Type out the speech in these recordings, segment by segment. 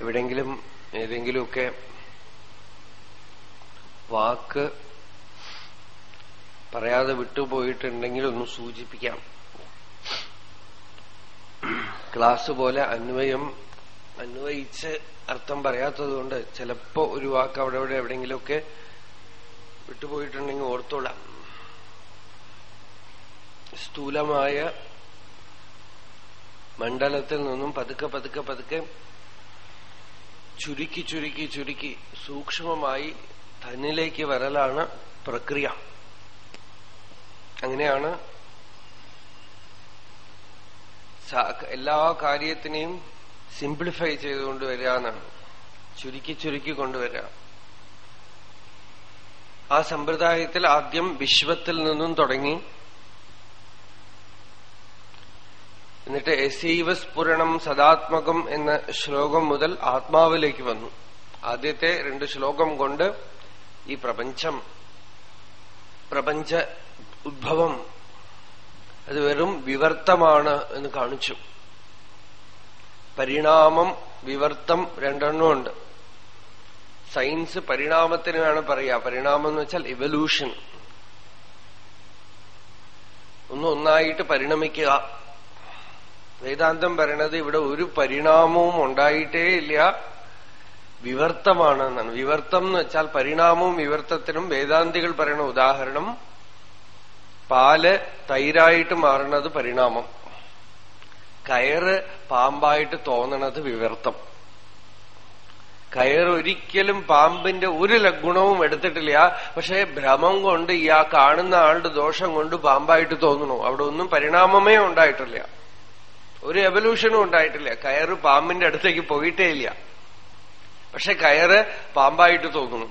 എവിടെങ്കിലും ഏതെങ്കിലുമൊക്കെ വാക്ക് പറയാതെ വിട്ടുപോയിട്ടുണ്ടെങ്കിൽ ഒന്ന് സൂചിപ്പിക്കാം. ക്ലാസ് പോലെ അന്വയം അന്വയിച്ച് അർത്ഥം പറയാത്തതുകൊണ്ട് ചിലപ്പോ ഒരു വാക്ക് അവിടെ ഇവിടെ എവിടെയെങ്കിലുമൊക്കെ വിട്ടുപോയിട്ടുണ്ടെങ്കിൽ ഓർത്തോളാം. സ്ഥൂലമായ മണ്ഡലത്തിൽ നിന്നും പതുക്കെ പതുക്കെ പതുക്കെ ചുരുക്കി ചുരുക്കി ചുരുക്കി സൂക്ഷ്മമായി തന്നിലേക്ക് വരലാണ് പ്രക്രിയ. അങ്ങനെയാണ് എല്ലാ കാര്യത്തിനെയും സിംപ്ലിഫൈ ചെയ്തുകൊണ്ട് വരികയെന്നാണ് ചുരുക്കി ചുരുക്കി കൊണ്ടുവരിക. ആ സമ്പ്രദായത്തിൽ ആദ്യം വിശ്വത്തിൽ നിന്നും തുടങ്ങി എന്നിട്ട് എസീവ സ്ഫുരണം സദാത്മകം എന്ന ശ്ലോകം മുതൽ ആത്മാവിലേക്ക് വന്നു. ആദ്യത്തെ രണ്ട് ശ്ലോകം കൊണ്ട് ഈ പ്രപഞ്ചം പ്രപഞ്ച ഉദ്ഭവം അത് വെറും വിവർത്തമാണ് എന്ന് കാണിച്ചു. പരിണാമം വിവർത്തം രണ്ടെണ്ണമുണ്ട് സയൻസ് പരിണാമത്തിനാണ് പറയുക പരിണാമം എന്ന് വെച്ചാൽ ഇവല്യൂഷൻ ഒന്നൊന്നായിട്ട് പരിണമിക്കുക. വേദാന്തം പറയണത് ഇവിടെ ഒരു പരിണാമവും ഉണ്ടായിട്ടേ ഇല്ല. വിവർത്തമാണ് എന്നാണ്. വിവർത്തം എന്ന് വെച്ചാൽ പരിണാമവും വിവർത്തത്തിനും വേദാന്തികൾ പറയുന്ന ഉദാഹരണം പാൽ തൈരായിട്ട് മാറുന്നത് പരിണാമം. കയറ് പാമ്പായിട്ട് തോന്നണത് വിവർത്തം. കയർ ഒരിക്കലും പാമ്പിന്റെ ഒരു ഗുണവും എടുത്തിട്ടില്ല. പക്ഷെ ഭ്രമം കൊണ്ട് ആ കാണുന്ന ആളുടെ ദോഷം കൊണ്ട് പാമ്പായിട്ട് തോന്നണു അവിടെ ഒന്നും പരിണാമമേ ഉണ്ടായിട്ടില്ല. ഒരു എവല്യൂഷനും ഉണ്ടായിട്ടില്ല. കയറ് പാമ്പിന്റെ അടുത്തേക്ക് പോയിട്ടേ ഇല്ല. പക്ഷെ കയറ് പാമ്പായിട്ട് തോന്നുന്നു.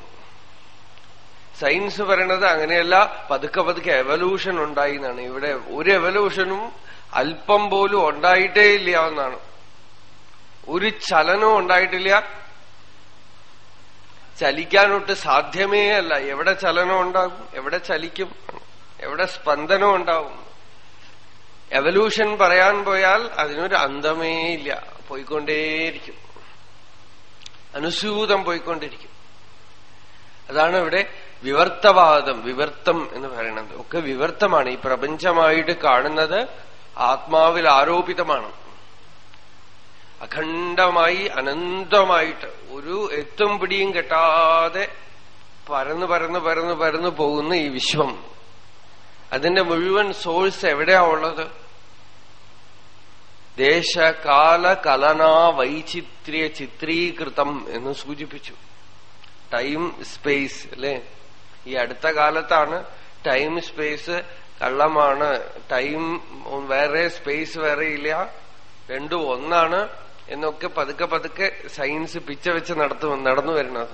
സയൻസ് പറയണത് അങ്ങനെയല്ല. പതുക്കെ പതുക്കെ എവല്യൂഷൻ ഉണ്ടായി എന്നാണ്. ഇവിടെ ഒരു എവല്യൂഷനും അല്പം പോലും ഉണ്ടായിട്ടേ ഇല്ല എന്നാണ്. ഒരു ചലനവും ഉണ്ടായിട്ടില്ല. ചലിക്കാനൊട്ട് സാധ്യമേ അല്ല. എവിടെ ചലനം ഉണ്ടാകും? എവിടെ ചലിക്കും? എവിടെ സ്പന്ദനം ഉണ്ടാവും? എവല്യൂഷൻ പറയാൻ പോയാൽ അതിനൊരു അന്തമേ ഇല്ല. പോയിക്കൊണ്ടേയിരിക്കും. അനുസൂതം പോയിക്കൊണ്ടിരിക്കും. അതാണ് ഇവിടെ വിവർത്തവാദം വിവർത്തം എന്ന് പറയുന്നത്. ഒക്കെ വിവർത്തമാണ്. ഈ പ്രപഞ്ചമായിട്ട് കാണുന്നത് ആത്മാവിൽ ആരോപിതമാണ്. അഖണ്ഡമായി അനന്തമായിട്ട് ഒരു എത്തും പിടിയും കെട്ടാതെ പരന്ന് പരന്ന് പരന്ന് പരന്ന് പോകുന്ന ഈ വിശ്വം. അതിന്റെ മുഴുവൻ സോഴ്സ് എവിടെയാ ഉള്ളത്? ദേശകാല കലനാ വൈചിത്ര്യ ചിത്രീകൃതം എന്ന് സൂചിപ്പിച്ചു. ടൈം സ്പേസ് അല്ലെ ഈ അടുത്ത കാലത്താണ് ടൈം സ്പേസ് കള്ളമാണ്. ടൈം വേറെ സ്പേസ് വേറെ ഇല്ല. രണ്ടും ഒന്നാണ് എന്നൊക്കെ പതുക്കെ പതുക്കെ സയൻസ് പിച്ച വെച്ച് നടത്തു നടന്നു വരുന്നത്.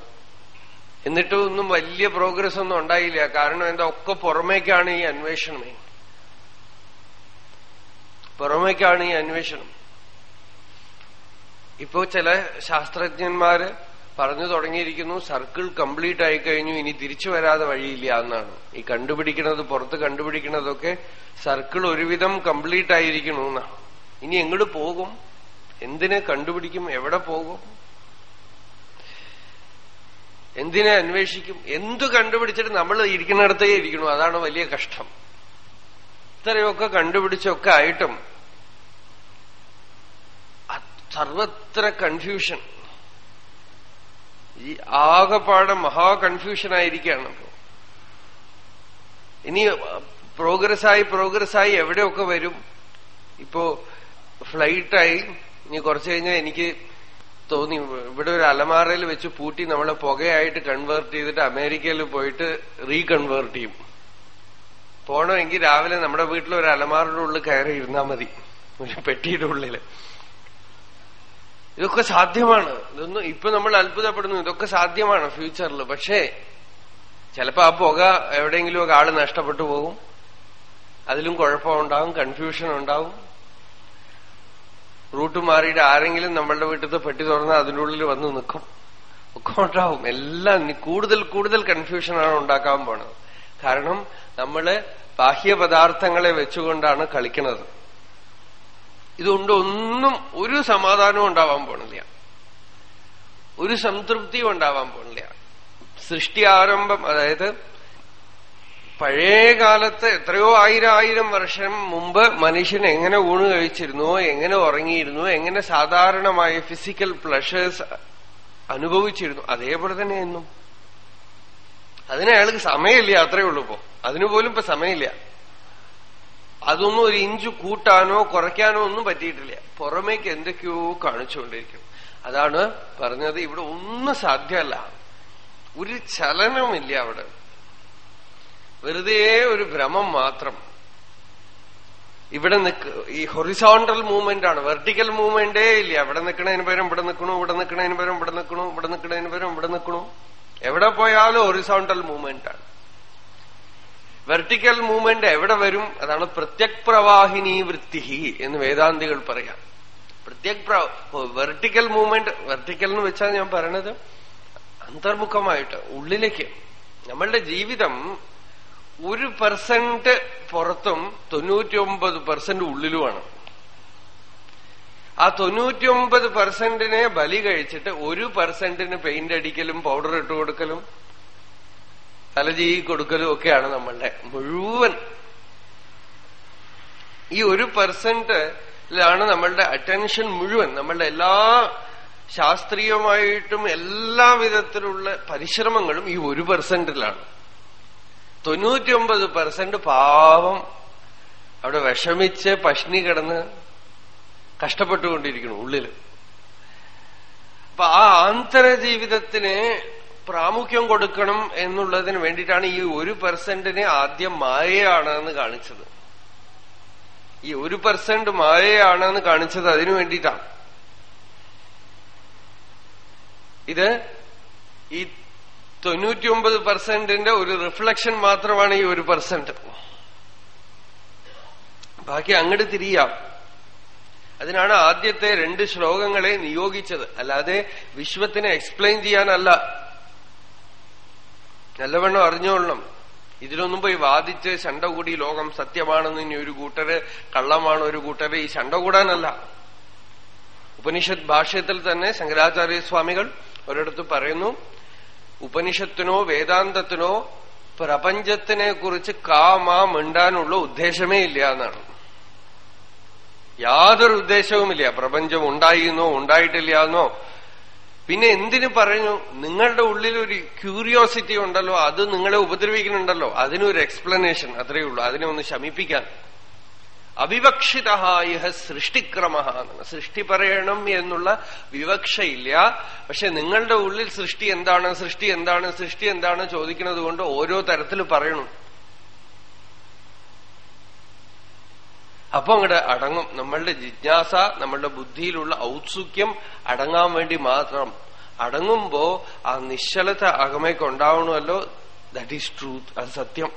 എന്നിട്ടും ഒന്നും വലിയ പ്രോഗ്രസ് ഒന്നും ഉണ്ടായില്ല. കാരണം എന്താ? ഒക്കെ പുറമേക്കാണ് ഈ അന്വേഷണമേ പുറമേക്കാണ് ഈ അന്വേഷണം. ഇപ്പോ ചില ശാസ്ത്രജ്ഞന്മാര് പറഞ്ഞു തുടങ്ങിയിരിക്കുന്നു സർക്കിൾ കംപ്ലീറ്റ് ആയി കഴിഞ്ഞു ഇനി തിരിച്ചു വരാതെ വഴിയില്ല എന്നാണ്. ഈ കണ്ടുപിടിക്കുന്നത് പുറത്ത് കണ്ടുപിടിക്കുന്നതൊക്കെ സർക്കിൾ ഒരുവിധം കംപ്ലീറ്റ് ആയിരിക്കണു എന്നാണ് ഇനി എങ്ങോട്ട് പോകും? എന്തിനെ കണ്ടുപിടിക്കും? എവിടെ പോകും? എന്തിനെ അന്വേഷിക്കും? എന്തു കണ്ടുപിടിച്ചിട്ട് നമ്മൾ ഇരിക്കുന്നിടത്തേ ഇരിക്കണു? അതാണ് വലിയ കഷ്ടം. ഇത്രയൊക്കെ കണ്ടുപിടിച്ചൊക്കെ ആയിട്ടും സർവത്ര കൺഫ്യൂഷൻ ഈ ആകെപ്പാടെ മഹാ ഇപ്പോ. ഇനി പ്രോഗ്രസ്സായി പ്രോഗ്രസ്സായി എവിടെയൊക്കെ വരും? ഇപ്പോ ഫ്ലൈറ്റായി ഇനി കുറച്ചു കഴിഞ്ഞാൽ എനിക്ക് തോന്നി ഇവിടെ ഒരു അലമാറയിൽ വെച്ച് പൂട്ടി നമ്മളെ പുകയായിട്ട് കൺവേർട്ട് ചെയ്തിട്ട് അമേരിക്കയിൽ പോയിട്ട് റീകൺവേർട്ട് ചെയ്യും. പോണമെങ്കിൽ രാവിലെ നമ്മുടെ വീട്ടിൽ ഒരു അലമാറിന്റെ ഉള്ളിൽ കയറി ഇരുന്നാൽ മതി. ഒരു പെട്ടിയുടെ ഉള്ളിൽ. ഇതൊക്കെ സാധ്യമാണ്. ഇതൊന്നും ഇപ്പൊ നമ്മൾ അത്ഭുതപ്പെടുന്നു. ഇതൊക്കെ സാധ്യമാണ് ഫ്യൂച്ചറിൽ പക്ഷേ ചിലപ്പോ ആ പുക എവിടെയെങ്കിലും ഒക്കെ ആൾ നഷ്ടപ്പെട്ടു പോകും. അതിലും കുഴപ്പമുണ്ടാവും കൺഫ്യൂഷൻ ഉണ്ടാവും. റൂട്ട് മാറിയിട്ട് ആരെങ്കിലും നമ്മളുടെ വീട്ടിൽ പെട്ടി തുറന്ന് അതിന്റെ ഉള്ളിൽ വന്ന് നിൽക്കും ഒക്കെ ഉണ്ടാവും. എല്ലാം കൂടുതൽ കൂടുതൽ കൺഫ്യൂഷനാണ് ഉണ്ടാക്കാൻ പോണത്. കാരണം നമ്മൾ ബാഹ്യപദാർത്ഥങ്ങളെ വെച്ചുകൊണ്ടാണ് കളിക്കുന്നത് ഇതുകൊണ്ട് ഒന്നും ഒരു സമാധാനവും ഉണ്ടാവാൻ പോണില്ല. ഒരു സംതൃപ്തിയും ഉണ്ടാവാൻ പോണില്ല. സൃഷ്ടി ആരംഭം അതായത് പഴയ കാലത്ത് എത്രയോ ആയിരം ആയിരം വർഷം മുമ്പ് മനുഷ്യൻ എങ്ങനെ ഊണ് കഴിച്ചിരുന്നുവോ എങ്ങനെ ഉറങ്ങിയിരുന്നു എങ്ങനെ സാധാരണമായ ഫിസിക്കൽ പ്ലഷേഴ്സ് അനുഭവിച്ചിരുന്നു അതേപോലെ തന്നെ എന്നും. അതിനയാൾക്ക് സമയമില്ല അത്രയേ ഉള്ളൂ ഇപ്പോ. അതിനുപോലും ഇപ്പൊ സമയമില്ല. അതൊന്നും ഒരു ഇഞ്ച് കൂട്ടാനോ കുറയ്ക്കാനോ ഒന്നും പറ്റിയിട്ടില്ല. പുറമേക്ക് എന്തൊക്കെയോ കാണിച്ചുകൊണ്ടിരിക്കും. അതാണ് പറഞ്ഞത്. ഇവിടെ ഒന്നും സാധ്യമല്ല. ഒരു ചലനമില്ല അവിടെ. വെറുതെ ഒരു ഭ്രമം മാത്രം. ഇവിടെ നിൽക്ക് ഈ ഹൊറിസോണ്ടൽ മൂവ്മെന്റ് ആണ്. വെർട്ടിക്കൽ മൂവ്മെന്റേ ഇല്ല. ഇവിടെ നിൽക്കണതിന് പേരും ഇവിടെ നിൽക്കണു ഇവിടെ നിൽക്കണതിന് പേരും ഇവിടെ നിൽക്കണു ഇവിടെ നിൽക്കണതിന് പേരും ഇവിടെ നിൽക്കണു. എവിടെ പോയാലും ഹൊറിസോണ്ടൽ മൂവ്മെന്റ് ആണ്. വെർട്ടിക്കൽ മൂവ്മെന്റ് എവിടെ വരും? അതാണ് പ്രത്യക് പ്രവാഹിനി വൃത്തി എന്ന് വേദാന്തികൾ പറയാം. പ്രത്യക് വെർട്ടിക്കൽ മൂവ്മെന്റ് വെർട്ടിക്കൽ എന്ന് വെച്ചാൽ ഞാൻ പറയണത് അന്തർമുഖമായിട്ട് ഉള്ളിലേക്ക്. നമ്മളുടെ ജീവിതം ഒരു പെർസെന്റ് പുറത്തും തൊണ്ണൂറ്റിയൊമ്പത് പെർസെന്റ് ഉള്ളിലുമാണ്. ആ തൊണ്ണൂറ്റിയൊമ്പത് പെർസെന്റിനെ ബലി കഴിച്ചിട്ട് ഒരു പെർസെന്റിന് പെയിന്റ് അടിക്കലും പൗഡർ ഇട്ട് കൊടുക്കലും തലചീ കൊടുക്കലും ഒക്കെയാണ് നമ്മളുടെ മുഴുവൻ. ഈ ഒരു പെർസെന്റിലാണ് നമ്മളുടെ അറ്റൻഷൻ മുഴുവൻ. നമ്മളുടെ എല്ലാ ശാസ്ത്രീയമായിട്ടും എല്ലാ വിധത്തിലുള്ള പരിശ്രമങ്ങളും ഈ ഒരു പെർസെന്റിലാണ് തൊണ്ണൂറ്റിയൊമ്പത് പെർസെന്റ് പാവം അവിടെ വിഷമിച്ച് പഷ്ണി കിടന്ന് കഷ്ടപ്പെട്ടുകൊണ്ടിരിക്കുന്നു ഉള്ളിൽ. അപ്പൊ ആ ആന്തരജീവിതത്തിന് പ്രാമുഖ്യം കൊടുക്കണം എന്നുള്ളതിന് വേണ്ടിയിട്ടാണ് ഈ ഒരു പെർസെന്റിനെ ആദ്യം മായയാണ് എന്ന് കാണിച്ചത്. ഈ ഒരു പെർസെന്റ് മായയാണെന്ന് കാണിച്ചത് അതിനു വേണ്ടിയിട്ടാണ്. ഇത് ഈ തൊണ്ണൂറ്റിയൊമ്പത് പെർസെന്റിന്റെ ഒരു റിഫ്ലക്ഷൻ മാത്രമാണ് ഈ ഒരു പെർസെന്റ്. ബാക്കി അങ്ങോട്ട് തിരിയാം. അതിനാണ് ആദ്യത്തെ രണ്ട് ശ്ലോകങ്ങളെ നിയോഗിച്ചത്. അല്ലാതെ വിശ്വത്തിനെ എക്സ്പ്ലെയിൻ ചെയ്യാനല്ല. നല്ലവണ്ണം അറിഞ്ഞോളണം. ഇതിലൊന്നും പോയി വാദിച്ച് ശണ്ട കൂടി ലോകം സത്യമാണെന്ന് ഇനി ഒരു കൂട്ടര് കള്ളമാണ് ഒരു കൂട്ടര് ഈ ശണ്ട കൂടാനല്ല. ഉപനിഷത്ത് ഭാഷയത്തിൽ തന്നെ ശങ്കരാചാര്യസ്വാമികൾ ഒരിടത്ത് പറയുന്നു ഉപനിഷത്തിനോ വേദാന്തത്തിനോ പ്രപഞ്ചത്തിനെ കുറിച്ച് കാമാ മിണ്ടാനുള്ള ഉദ്ദേശമേ ഇല്ല എന്നാണ്. യാതൊരു ഉദ്ദേശവുമില്ല. പ്രപഞ്ചം ഉണ്ടായിരുന്നോ ഉണ്ടായിട്ടില്ല എന്നോ പിന്നെ എന്തിനു പറഞ്ഞു നിങ്ങളുടെ ഉള്ളിൽ ഒരു ക്യൂരിയോസിറ്റി ഉണ്ടല്ലോ അത് നിങ്ങളെ ഉപദ്രവിക്കുന്നുണ്ടല്ലോ. അതിനൊരു എക്സ്പ്ലനേഷൻ അത്രയേ ഉള്ളൂ. അതിനെ ഒന്ന് ശമിപ്പിക്കാൻ. അവിവക്ഷിത ഇഹ സൃഷ്ടിക്രമ സൃഷ്ടി പറയണം എന്നുള്ള വിവക്ഷയില്ല. പക്ഷെ നിങ്ങളുടെ ഉള്ളിൽ സൃഷ്ടി എന്താണ് സൃഷ്ടി എന്താണ് സൃഷ്ടി എന്താണ് ചോദിക്കുന്നത് ഓരോ തരത്തിൽ പറയണം. അപ്പൊ അങ്ങോട്ട് അടങ്ങും. നമ്മളുടെ ജിജ്ഞാസ നമ്മളുടെ ബുദ്ധിയിലുള്ള ഔത്സുക്യം അടങ്ങാൻ വേണ്ടി മാത്രം. അടങ്ങുമ്പോ ആ നിശ്ചലത അകമയ്ക്ക് ഉണ്ടാവണമല്ലോ. ദാറ്റ് ഈസ് ട്രൂത്ത് അത് സത്യം.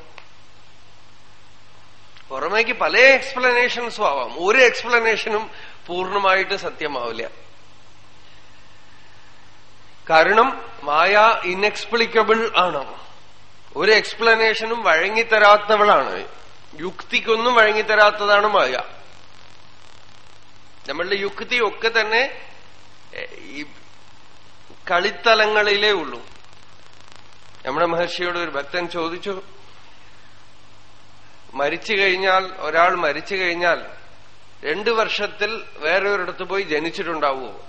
പുറമേക്ക് പല എക്സ്പ്ലനേഷൻസും ആവാം. ഒരു എക്സ്പ്ലനേഷനും പൂർണമായിട്ട് സത്യമാവില്ല. കാരണം മായ ഇൻഎക്സ്പ്ലിക്കബിൾ ആണ്. ഒരു എക്സ്പ്ലനേഷനും വഴങ്ങിത്തരാത്തവളാണ്. യുക്തിക്കൊന്നും വഴങ്ങിത്തരാത്തതാണ് മായ. നമ്മളുടെ യുക്തി ഒക്കെ തന്നെ ഈ കളിത്തലങ്ങളിലേ ഉള്ളൂ. നമ്മുടെ മഹർഷിയോട് ഒരു ഭക്തൻ ചോദിച്ചു മരിച്ചു കഴിഞ്ഞാൽ ഒരാൾ മരിച്ചു കഴിഞ്ഞാൽ രണ്ടു വർഷത്തിൽ വേറൊരിടത്ത് പോയി ജനിച്ചിട്ടുണ്ടാവുമോ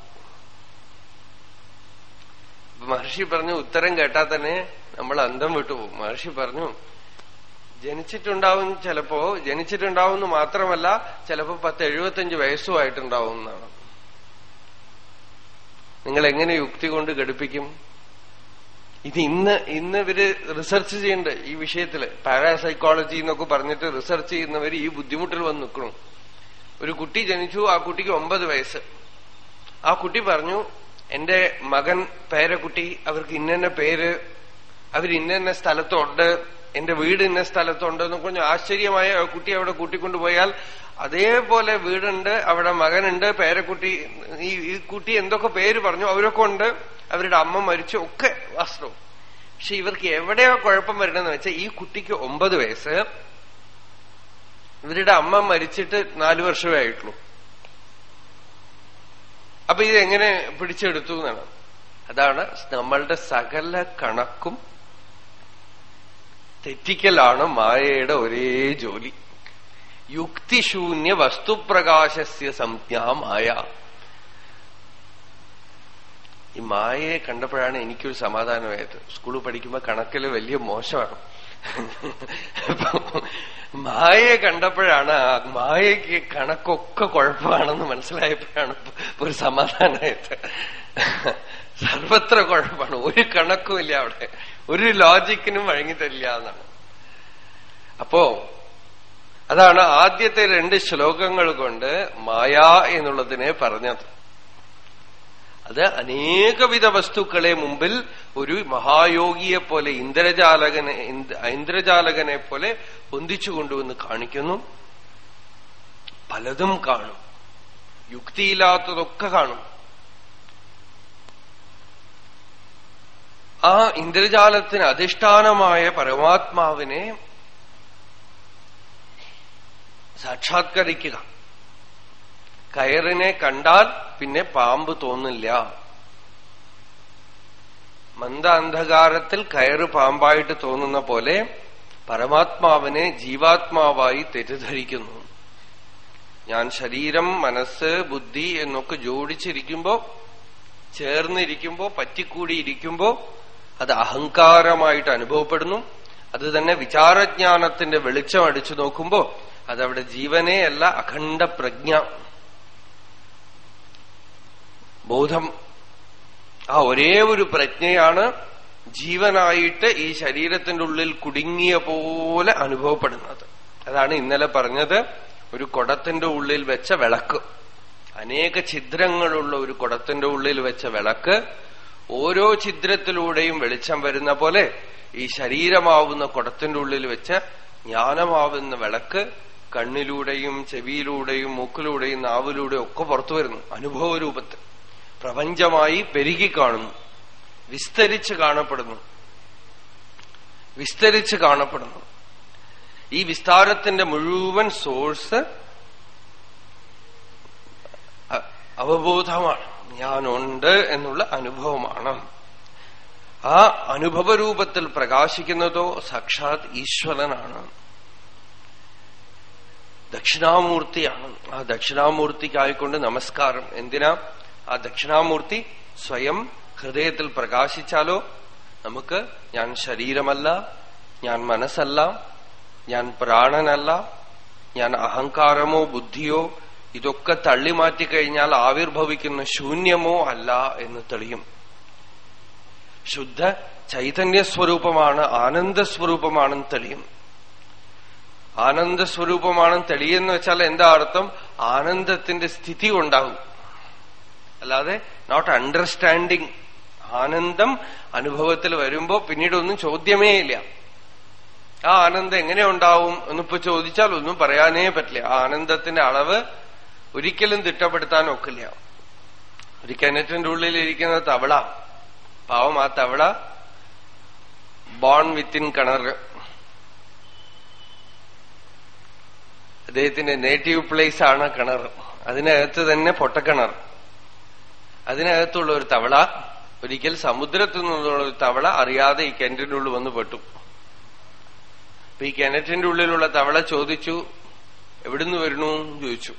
മഹർഷി പറഞ്ഞു ഉത്തരം കേട്ടാൽ തന്നെ നമ്മൾ അന്തം വിട്ടുപോകും. മഹർഷി പറഞ്ഞു ജനിച്ചിട്ടുണ്ടാവും ചിലപ്പോ ജനിച്ചിട്ടുണ്ടാവും മാത്രമല്ല ചിലപ്പോ പത്ത് എഴുപത്തഞ്ച് വയസ്സുമായിട്ടുണ്ടാവും എന്നാണ് നിങ്ങൾ എങ്ങനെ യുക്തി കൊണ്ട് ഘടിപ്പിക്കും? ഇത് ഇന്ന് ഇന്ന് ഇവർ റിസർച്ച് ചെയ്യണ്ട് ഈ വിഷയത്തിൽ. പാരാസൈക്കോളജി എന്നൊക്കെ പറഞ്ഞിട്ട് റിസർച്ച് ചെയ്യുന്നവർ ഈ ബുദ്ധിമുട്ടിൽ വന്ന് നിൽക്കണം ഒരു കുട്ടി ജനിച്ചു ആ കുട്ടിക്ക് ഒമ്പത് വയസ്സ്. ആ കുട്ടി പറഞ്ഞു എന്റെ മകൻ പേരക്കുട്ടി അവർക്ക് ഇന്ന പേര് അവർ ഇന്ന സ്ഥലത്തുണ്ട് എന്റെ വീട് ഇന്ന സ്ഥലത്തുണ്ട് എന്ന് പറഞ്ഞ് ആശ്ചര്യമായ കുട്ടി അവിടെ കൂട്ടിക്കൊണ്ടുപോയാൽ അതേപോലെ വീടുണ്ട് അവിടെ മകനുണ്ട് പേരക്കുട്ടി ഈ കുട്ടി എന്തൊക്കെ പേര് പറഞ്ഞു അവരൊക്കെ ഉണ്ട്. അവരുടെ അമ്മ മരിച്ചു ഒക്കെ വാസ്തവം പക്ഷെ ഇവർക്ക് എവിടെയാ കുഴപ്പം വരണമെന്ന് വെച്ചാൽ ഈ കുട്ടിക്ക് ഒമ്പത് വയസ്സ് ഇവരുടെ അമ്മ മരിച്ചിട്ട് നാലു വർഷമേ ആയിട്ടുള്ളൂ. അപ്പൊ ഇതെങ്ങനെ പിടിച്ചെടുത്തു എന്നാണ്. അതാണ് നമ്മളുടെ സകല കണക്കും തെറ്റിക്കലാണ് മായയുടെ ഒരേ ജോലി. യുക്തിശൂന്യ വസ്തുപ്രകാശസ്യ സംജ്ഞ മായ. ഈ മായയെ കണ്ടപ്പോഴാണ് എനിക്കൊരു സമാധാനമായത്. സ്കൂളിൽ പഠിക്കുമ്പോ കണക്കിൽ വലിയ മോശമാണ്. മായയെ കണ്ടപ്പോഴാണ് മായയ്ക്ക് കണക്കൊക്കെ കുഴപ്പമാണെന്ന് മനസ്സിലായപ്പോഴാണ് ഒരു സമാധാനമായത്. സർവത്ര കുഴപ്പമാണ്. ഒരു കണക്കുമില്ല അവിടെ. ഒരു ലോജിക്കിനും വഴങ്ങിത്തരില്ല എന്നാണ്. അപ്പോ അതാണ് ആദ്യത്തെ രണ്ട് ശ്ലോകങ്ങൾ കൊണ്ട് മായ എന്നുള്ളതിനെ പറഞ്ഞത്. അത് അനേകവിധ വസ്തുക്കളെ മുമ്പിൽ ഒരു മഹായോഗിയെ പോലെ ഇന്ദ്രജാലകനെ ഇന്ദ്രജാലകനെ പോലെ പൊന്തിച്ചു കൊണ്ടുവന്ന് കാണിക്കുന്നു. പലതും കാണും. യുക്തിയില്ലാത്തതൊക്കെ കാണും. ആ ഇന്ദ്രജാലത്തിന് അധിഷ്ഠാനമായ പരമാത്മാവിനെ സാക്ഷാത്കരിക്കുക. കയറിനെ കണ്ടാൽ പിന്നെ പാമ്പ് തോന്നില്ല. മന്ദ അന്ധകാരത്തിൽ കയറ് പാമ്പായിട്ട് തോന്നുന്ന പോലെ പരമാത്മാവിനെ ജീവാത്മാവായി തെറ്റിദ്ധരിക്കുന്നു. ഞാൻ ശരീരം മനസ്സ് ബുദ്ധി എന്നൊക്കെ ജോഡിച്ചിരിക്കുമ്പോ ചേർന്നിരിക്കുമ്പോ പറ്റിക്കൂടിയിരിക്കുമ്പോ അത് അഹങ്കാരമായിട്ട് അനുഭവപ്പെടുന്നു. അത് തന്നെ വിചാരജ്ഞാനത്തിന്റെ വെളിച്ചം അടിച്ചു നോക്കുമ്പോ അതവിടെ ജീവനേ അല്ല അഖണ്ഡ പ്രജ്ഞ. ബോധം. ആ ഒരേ ഒരു പ്രജ്ഞയാണ് ജീവനായിട്ട് ഈ ശരീരത്തിന്റെ ഉള്ളിൽ കുടുങ്ങിയ പോലെ അനുഭവപ്പെടുന്നത്. അതാണ് ഇന്നലെ പറഞ്ഞത് ഒരു കുടത്തിന്റെ ഉള്ളിൽ വെച്ച വിളക്ക്. അനേക ഛിദ്രങ്ങളുള്ള ഒരു കുടത്തിന്റെ ഉള്ളിൽ വെച്ച വിളക്ക് ഓരോ ഛിദ്രത്തിലൂടെയും വെളിച്ചം വരുന്ന പോലെ ഈ ശരീരമാവുന്ന കുടത്തിന്റെ ഉള്ളിൽ വെച്ച് ജ്ഞാനമാവുന്ന വിളക്ക് കണ്ണിലൂടെയും ചെവിയിലൂടെയും മൂക്കിലൂടെയും നാവിലൂടെയും ഒക്കെ പുറത്തു വരുന്നു. അനുഭവ രൂപത്തിൽ പ്രപഞ്ചമായി പെരുകി കാണുന്നു. വിസ്തരിച്ച് കാണപ്പെടുന്നു. വിസ്തരിച്ച് കാണപ്പെടുന്നു. ഈ വിസ്താരത്തിന്റെ മുഴുവൻ സോഴ്സ് അവബോധമാണ്. ഞാനുണ്ട് എന്നുള്ള അനുഭവമാണ്. ആ അനുഭവരൂപത്തിൽ പ്രകാശിക്കുന്നതോ സാക്ഷാത് ഈശ്വരനാണ്. ദക്ഷിണാമൂർത്തിയാണ്. ആ ദക്ഷിണാമൂർത്തിക്കായിക്കൊണ്ട് നമസ്കാരം. എന്തിനാ? ആ ദക്ഷിണാമൂർത്തി സ്വയം ഹൃദയത്തിൽ പ്രകാശിച്ചാലോ? നമുക്ക് ഞാൻ ശരീരമല്ല ഞാൻ മനസ്സല്ല ഞാൻ പ്രാണനല്ല ഞാൻ അഹങ്കാരമോ ബുദ്ധിയോ ഇതൊക്കെ തള്ളി മാറ്റിക്കഴിഞ്ഞാൽ ആവിർഭവിക്കുന്ന ശൂന്യമോ അല്ല എന്ന് തെളിയും. ശുദ്ധ ചൈതന്യസ്വരൂപമാണ് ആനന്ദസ്വരൂപമാണെന്ന് തെളിയും. ആനന്ദസ്വരൂപമാണെന്ന് തെളിയെന്ന് വെച്ചാൽ എന്താ അർത്ഥം? ആനന്ദത്തിന്റെ സ്ഥിതി ഉണ്ടാകും അല്ലാതെ നോട്ട് അണ്ടർസ്റ്റാൻഡിങ് ആനന്ദം അനുഭവത്തിൽ വരുമ്പോ പിന്നീടൊന്നും ചോദ്യമേ ഇല്ല. ആ ആനന്ദം എങ്ങനെ ഉണ്ടാവും എന്നിപ്പോ ചോദിച്ചാൽ ഒന്നും പറയാനേ പറ്റില്ല. ആ ആനന്ദത്തിന്റെ അളവ് ഒരിക്കലും തിട്ടപ്പെടുത്താൻ ഒക്കില്ല. ഒരു കിണറ്റിന്റെ ഉള്ളിൽ ഇരിക്കുന്ന തവള പാവം ആ തവള ബോൺ വിത്തിൻ കിണർ. അദ്ദേഹത്തിന്റെ നേറ്റീവ് പ്ലേസ് ആണ് കിണർ. അതിനകത്ത് തന്നെ പൊട്ടക്കിണർ. അതിനകത്തുള്ള ഒരു തവള ഒരിക്കൽ സമുദ്രത്തിൽ നിന്നുള്ള ഒരു തവള അറിയാതെ ഈ കിണറ്റിന്റെ ഉള്ളിൽ വന്ന് പെട്ടു. അപ്പൊ ഈ കിണറ്റിന്റെ ഉള്ളിലുള്ള തവള ചോദിച്ചു എവിടുന്ന് വരണു ചോദിച്ചു.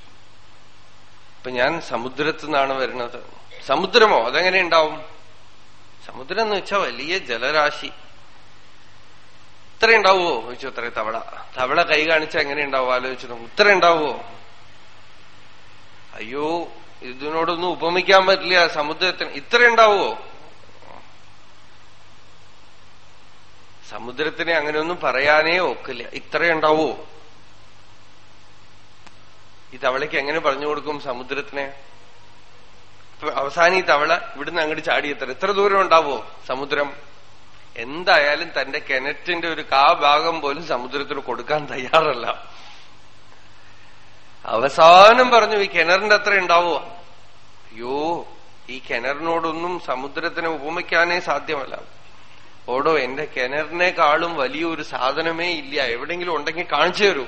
അപ്പൊ ഞാൻ സമുദ്രത്തു നിന്നാണ് വരുന്നത്. സമുദ്രമോ? അതെങ്ങനെ ഉണ്ടാവും? സമുദ്രം എന്ന് വെച്ചാൽ വലിയ ജലരാശി. ഇത്ര ഉണ്ടാവുമോ ചോദിച്ചു അത്ര തവള. തവള കൈ കാണിച്ചാൽ എങ്ങനെ ഉണ്ടാവും? ആലോചിച്ചു ഇത്ര ഉണ്ടാവുമോ അയ്യോ ഇതിനോടൊന്നും ഉപമിക്കാൻ പറ്റില്ല. സമുദ്രത്തിന് ഇത്ര ഉണ്ടാവുമോ സമുദ്രത്തിനെ അങ്ങനെയൊന്നും പറയാനേ ഒക്കില്ല. ഇത്ര ഉണ്ടാവോ ഈ തവളയ്ക്ക് എങ്ങനെ പറഞ്ഞു കൊടുക്കും സമുദ്രത്തിനെ? അവസാനം ഈ തവള ഇവിടുന്ന് അങ്ങോട്ട് ചാടിയെത്ര എത്ര ദൂരം ഉണ്ടാവോ സമുദ്രം? എന്തായാലും തന്റെ കിണറ്റിന്റെ ഒരു കാ ഭാഗം പോലും സമുദ്രത്തിന് കൊടുക്കാൻ തയ്യാറല്ല. അവസാനം പറഞ്ഞു ഈ കിണറിന്റെ അത്ര ഉണ്ടാവോ? അയ്യോ ഈ കിണറിനോടൊന്നും സമുദ്രത്തിനെ ഉപമിക്കാനേ സാധ്യമല്ല. ഓടോ എന്റെ കിണറിനേക്കാളും വലിയൊരു സാധനമേ ഇല്ല. എവിടെങ്കിലും ഉണ്ടെങ്കിൽ കാണിച്ചു തരൂ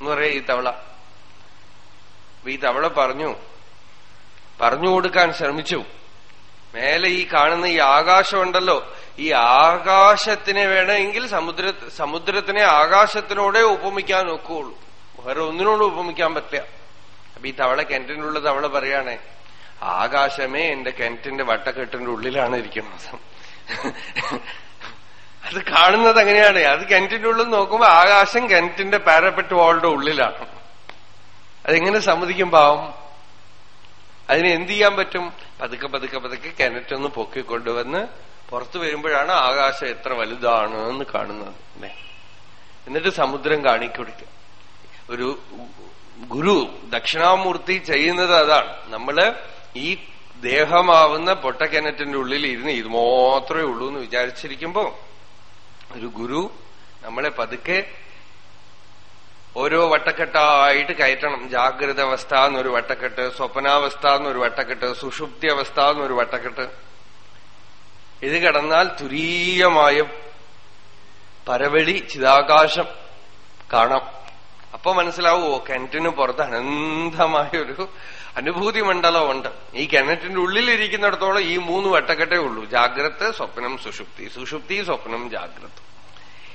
എന്ന് പറയാ ഈ തവള. ഈ തവള പറഞ്ഞു പറഞ്ഞു കൊടുക്കാൻ ശ്രമിച്ചു. മേലെ ഈ കാണുന്ന ഈ ആകാശമുണ്ടല്ലോ ഈ ആകാശത്തിനെ വേണമെങ്കിൽ സമുദ്ര സമുദ്രത്തിനെ ആകാശത്തിനോടെ ഉപമിക്കാൻ നോക്കുകയുള്ളൂ വേറെ ഒന്നിനോട് ഉപമിക്കാൻ പറ്റില്ല. അപ്പൊ ഈ തവള കിണറ്റിനുള്ള തവള പറയാണേ ആകാശമേ എന്റെ കിണറ്റിന്റെ വട്ടക്കെട്ടിന്റെ ഉള്ളിലാണ് ഇരിക്കുന്നത്. അത് കാണുന്നത് അങ്ങനെയാണ്. അത് കിണറ്റിന്റെ ഉള്ളിൽ നോക്കുമ്പോ ആകാശം കിണറ്റിന്റെ പാരപ്പെട്ട് വാളിന്റെ ഉള്ളിലാണ്. അതെങ്ങനെ സമ്മതിക്കും പാവം അതിന് എന്ത് ചെയ്യാൻ പറ്റും? പതുക്കെ പതുക്കെ പതുക്കെ കിണറ്റൊന്ന് പൊക്കിക്കൊണ്ടുവന്ന് പുറത്തു വരുമ്പോഴാണ് ആകാശം എത്ര വലുതാണ് എന്ന് കാണുന്നത്. എന്നിട്ട് സമുദ്രം കാണിക്കൊടുക്കുക. ഒരു ഗുരു ദക്ഷിണാമൂർത്തി ചെയ്യുന്നത് അതാണ്. നമ്മൾ ഈ ദേഹമാവുന്ന പൊട്ടക്കിണറ്റിന്റെ ഉള്ളിൽ ഇരുന്ന് ഇത് മാത്രമേ ഉള്ളൂ എന്ന് വിചാരിച്ചിരിക്കുമ്പോ ഒരു ഗുരു നമ്മളെ പതുക്കെ ഓരോ വട്ടക്കെട്ടായിട്ട് കയറ്റണം. ജാഗ്രത അവസ്ഥ എന്നൊരു വട്ടക്കെട്ട് സ്വപ്നാവസ്ഥ എന്നൊരു വട്ടക്കെട്ട് സുഷുപ്തി അവസ്ഥ എന്നൊരു വട്ടക്കെട്ട്. ഇത് കടന്നാൽ തുരീയമായ പരവഴി ചിതാകാശം കാണാം. അപ്പൊ മനസ്സിലാവുമോ കിണറ്റിന് പുറത്ത് അനന്തമായൊരു അനുഭൂതി മണ്ഡലമുണ്ട്. ഈ കിണറ്റിന്റെ ഉള്ളിലിരിക്കുന്നിടത്തോളം ഈ മൂന്ന് വട്ടക്കെട്ടേ ഉള്ളൂ. ജാഗ്രത സ്വപ്നം സുഷുപ്തി. സുഷുപ്തി സ്വപ്നം ജാഗ്രത.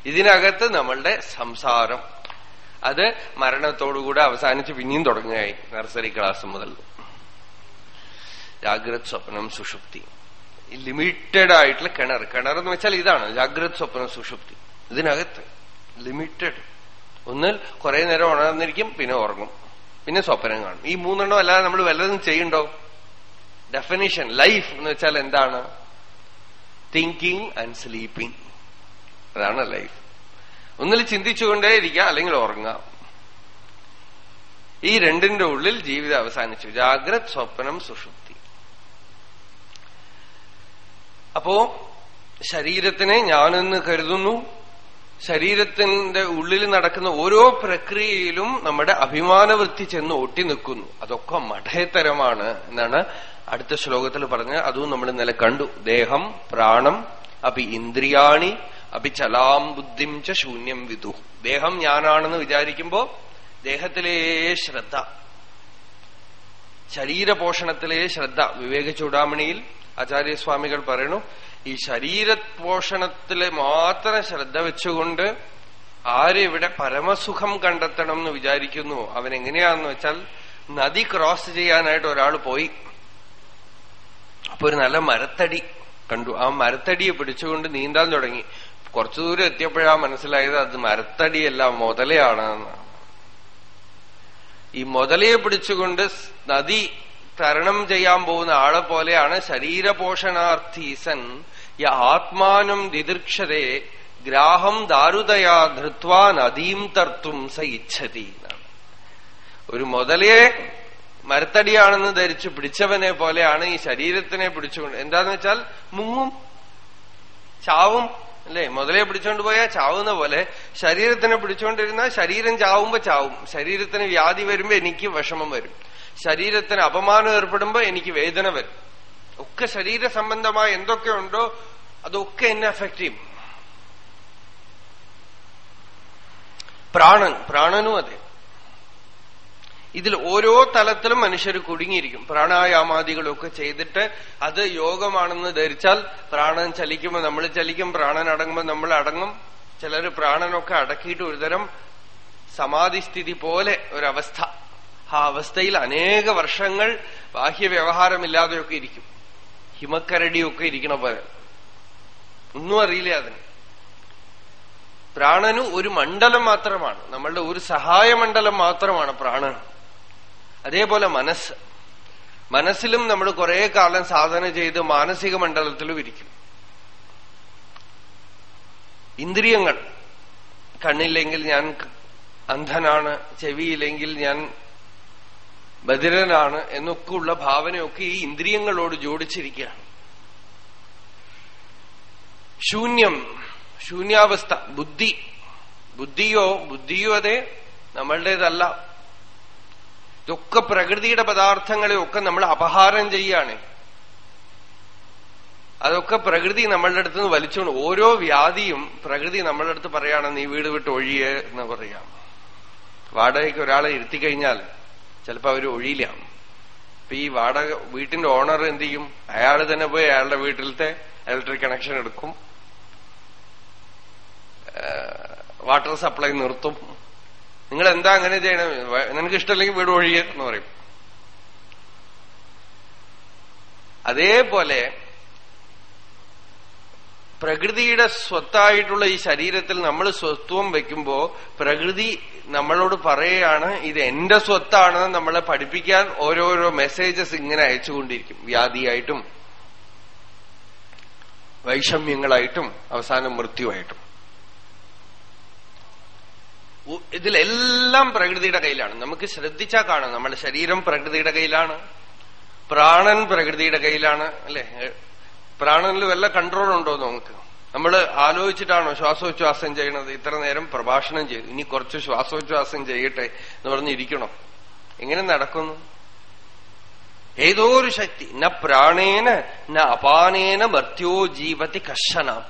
ഇതിനകത്ത് നമ്മളുടെ സംസാരം. അത് മരണത്തോടുകൂടെ അവസാനിച്ച് പിന്നെയും തുടങ്ങുകയായി നഴ്സറി ക്ലാസ് മുതൽ. ജാഗ്രത് സ്വപ്നം സുഷുപ്തി. ലിമിറ്റഡ് ആയിട്ടുള്ള കിണർ. കിണർ എന്ന് വെച്ചാൽ ഇതാണ് ജാഗ്രത് സ്വപ്നം സുഷുപ്തി. ഇതിനകത്ത് ലിമിറ്റഡ് ഒന്നിൽ കുറെ നേരം ഉണർന്നിരിക്കും പിന്നെ ഉറങ്ങും. പിന്നെ സ്വപ്നം കാണും. ഈ മൂന്നെണ്ണം അല്ലാതെ നമ്മൾ വല്ലതും ചെയ്യണ്ടോ ഡെഫിനിഷൻ ലൈഫ് എന്ന് വെച്ചാൽ എന്താണ്? തിങ്കിങ് ആൻഡ് സ്ലീപ്പിംഗ് അതാണ് ലൈഫ് ഒന്നിൽ ചിന്തിച്ചുകൊണ്ടേ ഇരിക്കാം അല്ലെങ്കിൽ ഉറങ്ങാം. ഈ രണ്ടിന്റെ ഉള്ളിൽ ജീവിതം അവസാനിച്ചു. ജാഗ്രത് സ്വപ്നം സുഷുപ്തി. അപ്പോ ശരീരത്തിനെ ഞാനെന്ന് കരുതുന്നു. ശരീരത്തിന്റെ ഉള്ളിൽ നടക്കുന്ന ഓരോ പ്രക്രിയയിലും നമ്മുടെ അഭിമാനവൃത്തി ചെന്ന് ഒട്ടി നിൽക്കുന്നു. അതൊക്കെ മഠേതരമാണ് എന്നാണ് അടുത്ത ശ്ലോകത്തിൽ പറഞ്ഞത്. അതും നമ്മൾ ഇന്നലെ കണ്ടു. ദേഹം പ്രാണം അപ്പൊ ഇന്ദ്രിയാണി അപി ചലാം ബുദ്ധിം ച ശൂന്യം വിദു. ദേഹം ഞാനാണെന്ന് വിചാരിക്കുമ്പോ ദേഹത്തിലേ ശ്രദ്ധ. ശരീരപോഷണത്തിലെ ശ്രദ്ധ. വിവേക ചൂടാമണിയിൽ ആചാര്യസ്വാമികൾ പറയണു ഈ ശരീര പോഷണത്തിലെ മാത്രം ശ്രദ്ധ വെച്ചുകൊണ്ട് ആരിവിടെ പരമസുഖം കണ്ടെത്തണം എന്ന് വിചാരിക്കുന്നു? അവൻ എങ്ങനെയാന്ന് വെച്ചാൽ നദി ക്രോസ് ചെയ്യാനായിട്ട് ഒരാൾ പോയി. അപ്പൊ ഒരു നല്ല മരത്തടി കണ്ടു. ആ മരത്തടിയെ പിടിച്ചുകൊണ്ട് നീന്താൻ തുടങ്ങി. കുറച്ചു ദൂരം എത്തിയപ്പോഴാ മനസ്സിലായത് അത് മരത്തടിയല്ല മുതലയാണ് ഈ മുതലയെ പിടിച്ചുകൊണ്ട് നദി തരണം ചെയ്യാൻ പോകുന്ന ആളെ പോലെയാണ് ശരീരപോഷണാർത്ഥീസൻ യ ആത്മാനം ദിദൃക്ഷരെ ഗ്രാഹം ദാരുതയാ ധൃത്വാ നദീം തർത്തും സ ഇച്ഛതി ഒരു മുതലയെ മരത്തടിയാണെന്ന് ധരിച്ച് പിടിച്ചവനെ പോലെയാണ് ഈ ശരീരത്തിനെ പിടിച്ചുകൊണ്ട് എന്താന്ന് വെച്ചാൽ മുങ്ങും ചാവും അല്ലേ? മുതലേ പിടിച്ചോണ്ട് പോയാൽ ചാവുന്ന പോലെ ശരീരത്തിനെ പിടിച്ചോണ്ടിരുന്നാൽ ശരീരം ചാവുമ്പോ ചാവും. ശരീരത്തിന് വ്യാധി വരുമ്പോ എനിക്ക് വിഷമം വരും. ശരീരത്തിന് അപമാനം ഏർപ്പെടുമ്പോ എനിക്ക് വേദന വരും. ഒക്കെ ശരീര സംബന്ധമായ എന്തൊക്കെ ഉണ്ടോ അതൊക്കെ എന്നെ അഫക്ട് ചെയ്യും. പ്രാണൻ പ്രാണനും അതെ. ഇതിൽ ഓരോ തലത്തിലും മനുഷ്യർ കുടുങ്ങിയിരിക്കും. പ്രാണായാമാദികളൊക്കെ ചെയ്തിട്ട് അത് യോഗമാണെന്ന് ധരിച്ചാൽ പ്രാണൻ ചലിക്കുമ്പോൾ നമ്മൾ ചലിക്കും പ്രാണൻ അടങ്ങുമ്പോൾ നമ്മൾ അടങ്ങും. ചിലർ പ്രാണനൊക്കെ അടക്കിയിട്ട് ഒരുതരം സമാധിസ്ഥിതി പോലെ ഒരവസ്ഥ. ആ അവസ്ഥയിൽ അനേക വർഷങ്ങൾ ബാഹ്യ വ്യവഹാരമില്ലാതെയൊക്കെ ഇരിക്കും. ഹിമക്കരടിയൊക്കെ ഇരിക്കണ പോലെ. ഒന്നും അറിയില്ല അതിന്. പ്രാണനു ഒരു മണ്ഡലം മാത്രമാണ്. നമ്മളുടെ ഒരു സഹായ മണ്ഡലം മാത്രമാണ് പ്രാണൻ. അതേപോലെ മനസ്സ്. മനസ്സിലും നമ്മൾ കുറെ കാലം സാധന ചെയ്ത് മാനസിക മണ്ഡലത്തിലും ഇരിക്കും. ഇന്ദ്രിയങ്ങൾ. കണ്ണില്ലെങ്കിൽ ഞാൻ അന്ധനാണ് ചെവിയില്ലെങ്കിൽ ഞാൻ ബധിരനാണ് എന്നൊക്കെയുള്ള ഭാവനയൊക്കെ ഈ ഇന്ദ്രിയങ്ങളോട് ജോഡിച്ചിരിക്കുകയാണ്. ശൂന്യം ശൂന്യാവസ്ഥ ബുദ്ധി. ബുദ്ധിയോ ബുദ്ധിയോ അതെ നമ്മളുടേതല്ല. ഇതൊക്കെ പ്രകൃതിയുടെ പദാർത്ഥങ്ങളെയൊക്കെ നമ്മൾ അപഹാരം ചെയ്യാണ്. അതൊക്കെ പ്രകൃതി നമ്മളുടെ അടുത്ത് നിന്ന് വലിച്ചോണ്ട് ഓരോ വ്യാധിയും പ്രകൃതി നമ്മളുടെ അടുത്ത് പറയാണ് നീ വീട് വിട്ട് ഒഴിയേ എന്ന് പറയാം. വാടകയ്ക്ക് ഒരാളെ ഇരുത്തി കഴിഞ്ഞാൽ ചിലപ്പോൾ അവർ ഒഴിയില്ല. അപ്പൊ ഈ വാടക വീട്ടിന്റെ ഓണർ എന്ത് ചെയ്യും? അയാൾ തന്നെ പോയി അയാളുടെ വീട്ടിലത്തെ ഇലക്ട്രിക് കണക്ഷൻ എടുക്കും. വാട്ടർ സപ്ലൈ നിർത്തും. നിങ്ങൾ എന്താ അങ്ങനെ ചെയ്യണം? നിനക്ക് ഇഷ്ടമല്ലെങ്കിൽ വീട് ഒഴിയ എന്ന് പറയും. അതേപോലെ പ്രകൃതിയുടെ സ്വത്തായിട്ടുള്ള ഈ ശരീരത്തിൽ നമ്മൾ സ്വത്വം വെക്കുമ്പോ പ്രകൃതി നമ്മളോട് പറയുകയാണ് ഇത് എന്റെ സ്വത്താണെന്ന് നമ്മളെ പഠിപ്പിക്കാൻ ഓരോരോ മെസ്സേജസ് ഇങ്ങനെ അയച്ചുകൊണ്ടിരിക്കും. വ്യാധിയായിട്ടും വൈഷമ്യങ്ങളായിട്ടും അവസാനം മൃത്യുവായിട്ടും. ഇതിലെല്ലാം പ്രകൃതിയുടെ കയ്യിലാണ്. നമുക്ക് ശ്രദ്ധിച്ചാൽ കാണാം. നമ്മുടെ ശരീരം പ്രകൃതിയുടെ കയ്യിലാണ്. പ്രാണൻ പ്രകൃതിയുടെ കയ്യിലാണ് അല്ലെ? പ്രാണനിൽ വല്ല കൺട്രോൾ ഉണ്ടോ നമുക്ക്? നമ്മൾ ആലോചിച്ചിട്ടാണോ ശ്വാസോച്ഛ്വാസം ചെയ്യണത്? ഇത്ര നേരം പ്രഭാഷണം ചെയ്തു. ഇനി കുറച്ച് ശ്വാസോച്ഛ്വാസം ചെയ്യട്ടെ എന്ന് പറഞ്ഞിരിക്കണം? എങ്ങനെ നടക്കുന്നു? ഏതോ ഒരു ശക്തി. ന പ്രാണേന ന അപാനേന മർത്യോ ജീവതി കശന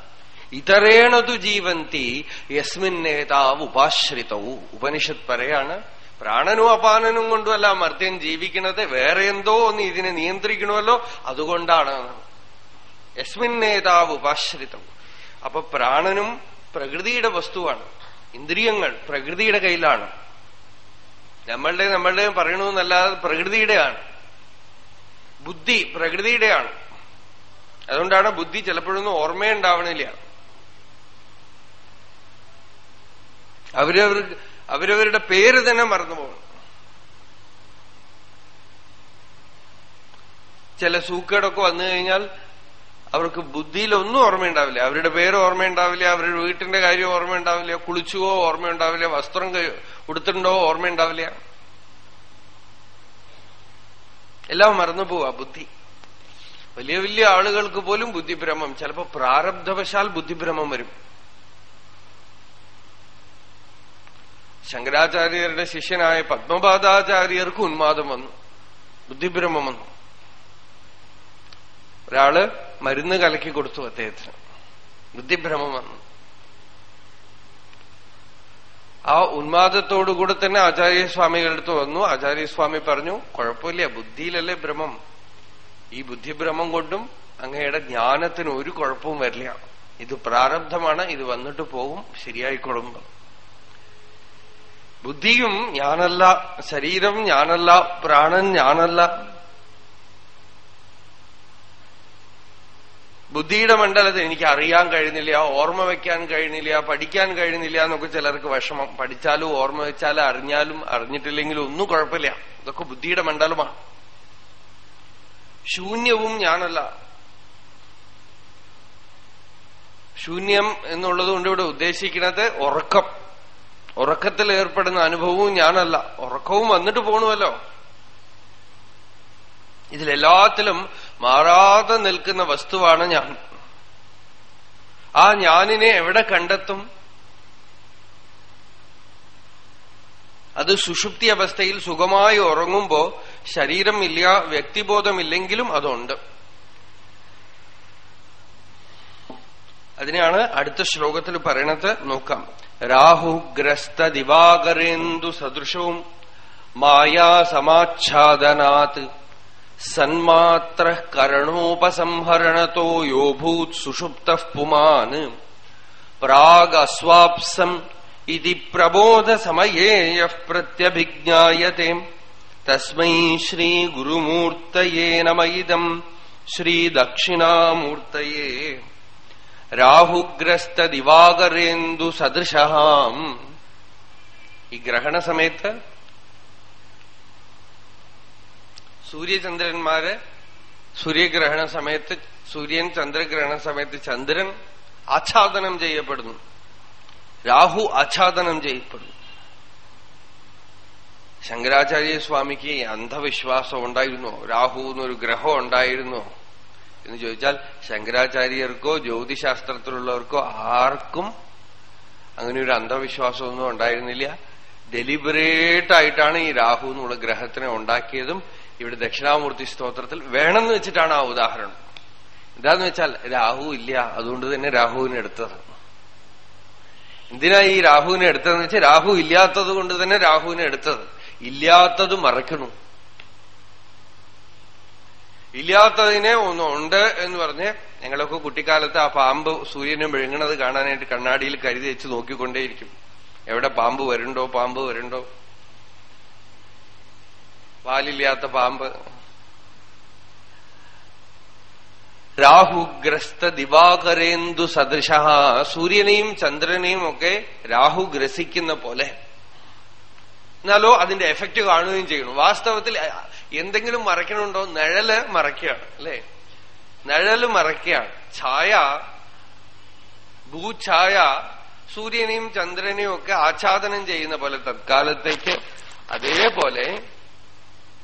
ഇതരേണതു ജീവന്തി യസ്മിന്നേതാവ് ഉപാശ്രിതവും ഉപനിഷത്ത് പറയാണ് പ്രാണനും അപാനനും കൊണ്ടുമല്ല മർത്യൻ ജീവിക്കുന്നത് വേറെ എന്തോ ഒന്ന് ഇതിനെ നിയന്ത്രിക്കണമല്ലോ അതുകൊണ്ടാണ്. യസ്മിൻ യസ്മിന്നേതാവ് ഉപാശ്രിതം. അപ്പൊ പ്രാണനും പ്രകൃതിയുടെ വസ്തുവാണ്. ഇന്ദ്രിയങ്ങൾ പ്രകൃതിയുടെ കയ്യിലാണ്. നമ്മളുടെ നമ്മളുടെയും പറയണമെന്നല്ലാതെ പ്രകൃതിയുടെയാണ്. ബുദ്ധി പ്രകൃതിയുടെയാണ്. അതുകൊണ്ടാണ് ബുദ്ധി ചിലപ്പോഴൊന്നും ഓർമ്മയുണ്ടാവണില്ല. അവരവർക്ക് അവരവരുടെ പേര് തന്നെ മറന്നുപോകണം ചില സൂക്കേടൊക്കെ വന്നു കഴിഞ്ഞാൽ അവർക്ക് ബുദ്ധിയിലൊന്നും ഓർമ്മയുണ്ടാവില്ല. അവരുടെ പേര് ഓർമ്മയുണ്ടാവില്ല അവരുടെ വീട്ടിന്റെ കാര്യം ഓർമ്മയുണ്ടാവില്ല കുളിച്ചുവോ ഓർമ്മയുണ്ടാവില്ല വസ്ത്രം ഉടുത്തിട്ടുണ്ടോ ഓർമ്മയുണ്ടാവില്ല. എല്ലാം മറന്നുപോവാ ബുദ്ധി. വലിയ വലിയ ആളുകൾക്ക് പോലും ബുദ്ധിഭ്രമം. ചിലപ്പോ പ്രാരബ്ധവശാൽ ബുദ്ധിഭ്രമം വരും. ശങ്കരാചാര്യരുടെ ശിഷ്യനായ പത്മപാദാചാര്യർക്ക് ഉന്മാദം വന്നു. ബുദ്ധിഭ്രമം വന്നു. ഒരാൾ മരുന്ന് കലക്കി കൊടുത്തു അദ്ദേഹത്തിന്. ബുദ്ധിഭ്രമം വന്നു. ആ ഉന്മാദത്തോടുകൂടെ തന്നെ ആചാര്യസ്വാമികളുടെ അടുത്ത് വന്നു. ആചാര്യസ്വാമി പറഞ്ഞു കുഴപ്പമില്ല ബുദ്ധിയിലല്ലേ ഭ്രമം ഈ ബുദ്ധിഭ്രമം കൊണ്ടും അങ്ങയുടെ ജ്ഞാനത്തിന് ഒരു കുഴപ്പവും വരില്ല. ഇത് പ്രാരബ്ധമാണ് ഇത് വന്നിട്ട് പോകും ശരിയായിക്കൊള്ളും ബുദ്ധിയും ഞാനല്ല ശരീരം ഞാനല്ല പ്രാണൻ ഞാനല്ല. ബുദ്ധിയുടെ മണ്ഡലത്തിൽ എനിക്ക് അറിയാൻ കഴിയുന്നില്ല ഓർമ്മ വയ്ക്കാൻ കഴിയുന്നില്ല പഠിക്കാൻ കഴിയുന്നില്ല എന്നൊക്കെ ചിലർക്ക് വിഷമം. പഠിച്ചാലും ഓർമ്മ വെച്ചാലും അറിഞ്ഞാലും അറിഞ്ഞിട്ടില്ലെങ്കിലും ഒന്നും കുഴപ്പമില്ല. ഇതൊക്കെ ബുദ്ധിയുടെ മണ്ഡലമാണ്. ശൂന്യവും ഞാനല്ല. ശൂന്യം എന്നുള്ളത് കൊണ്ട് ഇവിടെ ഉദ്ദേശിക്കുന്നത് ഉറക്കം. ഉറക്കത്തിൽ ഏർപ്പെടുന്ന അനുഭവവും ഞാനല്ല. ഉറക്കവും വന്നിട്ട് പോണുവല്ലോ. ഇതിലെല്ലാത്തിലും മാറാതെ നിൽക്കുന്ന വസ്തുവാണ് ഞാൻ. ആ ഞാനിനെ എവിടെ കണ്ടെത്തും? അത് സുഷുപ്തി അവസ്ഥയിൽ സുഖമായി ഉറങ്ങുമ്പോ ശരീരം ഇല്ല വ്യക്തിബോധമില്ലെങ്കിലും അതുണ്ട്. അതിനെയാണ് അടുത്ത ശ്ലോകത്തിൽ പറയണത് നോക്കാം. രാഹുഗ്രസ്ത ദിവാകരേന്ദു സദൃശവും മായാസമാച്ഛാദനാത് സന്മാത്ര കരണോപസംഹരണത്തോ യോഭൂത് സുഷുപ്ത പുമാൻ പ്രാഗസ്വാപ്സം ഇതി പ്രബോധസമയേ യഃ പ്രത്യഭിജ്ഞായത്തെ തസ്മൈ ശ്രീഗുരുമൂർത്തയേ നമയിദം ശ്രീദക്ഷിണാമൂർത്തയേ രാഹുഗ്രസ്ത ദിവാകരേന്ദു സദൃശാം. ഈ ഗ്രഹണ സമയത്ത് സൂര്യചന്ദ്രന്മാര് സൂര്യഗ്രഹണ സമയത്ത് സൂര്യൻ ചന്ദ്രഗ്രഹണ സമയത്ത് ചന്ദ്രൻ ആച്ഛാദനം ചെയ്യപ്പെടുന്നു. രാഹു ആച്ഛാദനം ചെയ്യപ്പെടുന്നു. ശങ്കരാചാര്യസ്വാമിക്ക് അന്ധവിശ്വാസം ഉണ്ടായിരുന്നോ? രാഹു എന്നൊരു ഗ്രഹം ഉണ്ടായിരുന്നോ? എന്ന് ചോദിച്ചാൽ ശങ്കരാചാര്യർക്കോ ജ്യോതിശാസ്ത്രത്തിലുള്ളവർക്കോ ആർക്കും അങ്ങനെ ഒരു അന്ധവിശ്വാസമൊന്നും ഉണ്ടായിരുന്നില്ല. ഡെലിബറേറ്റ് ആയിട്ടാണ് ഈ രാഹു എന്നുള്ള ഗ്രഹത്തിനെ ഉണ്ടാക്കിയതും ഇവിടെ ദക്ഷിണാമൂർത്തി സ്തോത്രത്തിൽ വേണമെന്ന് വെച്ചിട്ടാണ് ആ ഉദാഹരണം. എന്താന്ന് വെച്ചാൽ രാഹു ഇല്ല അതുകൊണ്ട് തന്നെ രാഹുവിനെ എടുത്തത്. എന്തിനാ ഈ രാഹുവിനെ എടുത്തതെന്ന് വെച്ചാൽ രാഹു ഇല്ലാത്തത് കൊണ്ട് തന്നെ രാഹുവിനെ എടുത്തത്. ഇല്ലാത്തത് മറയ്ക്കണു ഇല്ലാത്തതിനെ ഒന്നുണ്ട് എന്ന് പറഞ്ഞ് ഞങ്ങളൊക്കെ കുട്ടിക്കാലത്ത് ആ പാമ്പ് സൂര്യനെ വിഴുങ്ങണത് കാണാനായിട്ട് കണ്ണാടിയിൽ കരുതി വെച്ച് നോക്കിക്കൊണ്ടേയിരിക്കും. എവിടെ പാമ്പ് വരുണ്ടോ പാമ്പ് വരുണ്ടോ? പാലില്ലാത്ത പാമ്പ്. രാഹുഗ്രസ്ത ദിവാകരേന്ദു സദൃശ. സൂര്യനെയും ചന്ദ്രനെയും ഒക്കെ രാഹു ഗ്രസിക്കുന്ന പോലെ. എന്നാലോ അതിന്റെ എഫക്റ്റ് കാണുകയും ചെയ്യണം വാസ്തവത്തിൽ എന്തെങ്കിലും മറയ്ക്കണുണ്ടോ? നിഴൽ മറയ്ക്കുകയാണ് അല്ലെ? നിഴൽ മറയ്ക്കുകയാണ്. ഛായ ഭൂഛായ സൂര്യനെയും ചന്ദ്രനെയും ഒക്കെ ആച്ഛാദനം ചെയ്യുന്ന പോലെ തത്കാലത്തേക്ക് അതേപോലെ